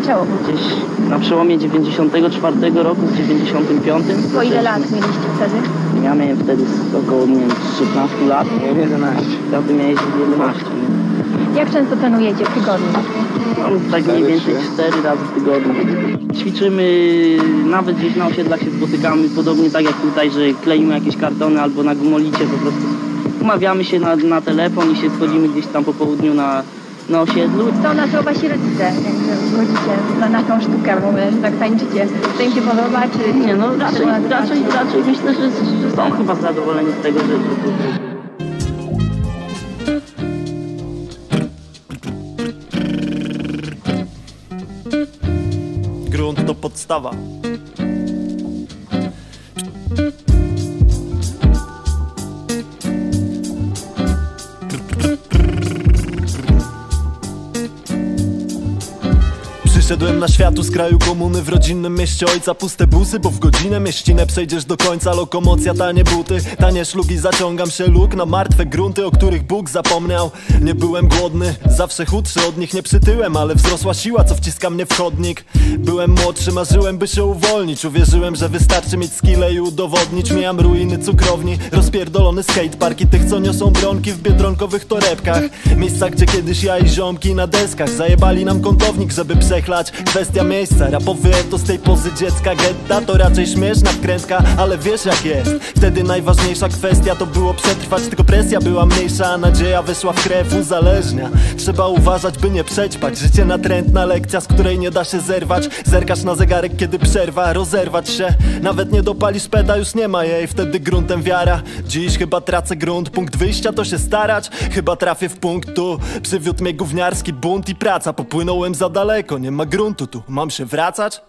zaczęło? Gdzieś na przełomie 94 roku z 95. Po ile lat mieliście wtedy? Ja miałem wtedy około, nie wiem, 16 lat. Nie 11. Ja bym miał 11. nie? Jak często trenujecie w tygodniu? No, tak mniej więcej 4 razy w tygodniu. Ćwiczymy, nawet gdzieś na osiedlach się spotykamy, podobnie tak jak tutaj, że kleimy jakieś kartony albo na gumolicie po prostu. Umawiamy się na, na telefon i się schodzimy gdzieś tam po południu na, na osiedlu. Co na to wasi rodzice, jak wchodzicie na, na tą sztukę, bo mówię, że tak tańczycie? To im się podoba, czy Nie no, raczej, Czy raczej, raczej myślę, że, że są chyba zadowoleni z tego, że, że Grunt to podstawa. Przyszedłem na światu z kraju komuny w rodzinnym mieście ojca. Puste busy, bo w godzinę mieścinę przejdziesz do końca. Lokomocja, tanie buty, tanie szlugi. Zaciągam się luk na martwe grunty, o których Bóg zapomniał. Nie byłem głodny, zawsze chudszy od nich. Nie przytyłem Ale wzrosła siła, co wciska mnie w chodnik. Byłem młodszy, marzyłem by się uwolnić. Uwierzyłem, że wystarczy mieć skille i udowodnić. Mijam ruiny cukrowni, rozpierdolony skatepark I tych, co niosą bronki w biedronkowych torebkach. Miejsca, gdzie kiedyś ja i ziomki na deskach. Zajebali nam kątownik, żeby przechlać Kwestia miejsca, rapowy eto z tej pozy dziecka. Getta to raczej śmieszna wkrętka, ale wiesz jak jest. Wtedy najważniejsza kwestia to było przetrwać Tylko presja była mniejsza, a nadzieja wyszła w krew uzależnia. Trzeba uważać, by nie przećpać. Życie natrętna lekcja, z której nie da się zerwać. Zerkasz na zegarek, kiedy przerwa, rozerwać się. Nawet nie dopalisz peda, już nie ma jej. Wtedy gruntem wiara. Dziś chyba tracę grunt, punkt wyjścia to się starać. Chyba trafię w punkt tu Przywiódł mnie gówniarski bunt i praca. Popłynąłem za daleko, nie ma gruntu tu Mam się wracać?